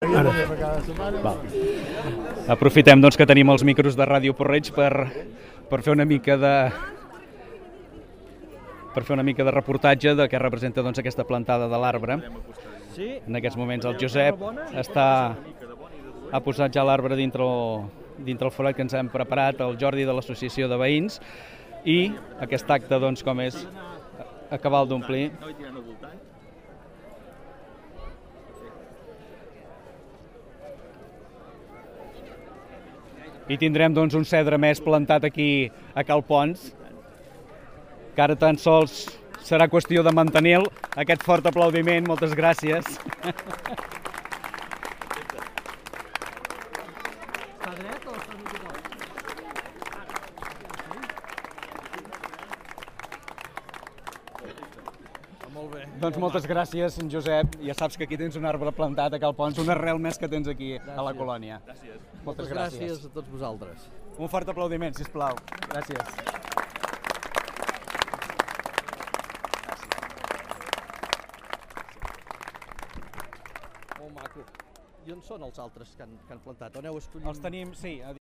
Ara. Va. Aprofitem doncs, que tenim els micros de Ràdio Porreig per, per fer una mica de per fer una mica de reportatge de què representa doncs, aquesta plantada de l'arbre. En aquests moments el Josep està, ha posat ja l'arbre dintre, el, dintre el forat que ens hem preparat, el Jordi de l'Associació de Veïns, i aquest acte, doncs, com és acabar d'omplir. I tindrem doncs, un cedre més plantat aquí a Cal Pons, que ara tan sols serà qüestió de mantenir aquest fort aplaudiment. Moltes gràcies. Està dret o està Molt bé. Doncs moltes gràcies, Josep. Ja saps que aquí tens un arbre plantat a Cal Pons, una arrel més que tens aquí a la colònia. Gràcies. Moltes Moltes gràcies. gràcies a tots vosaltres. Un fort aplaudiment, si plau. Gràcies. Molt maco. I on són els altres que han, que han plantat? On heu escollit? Els tenim, sí, a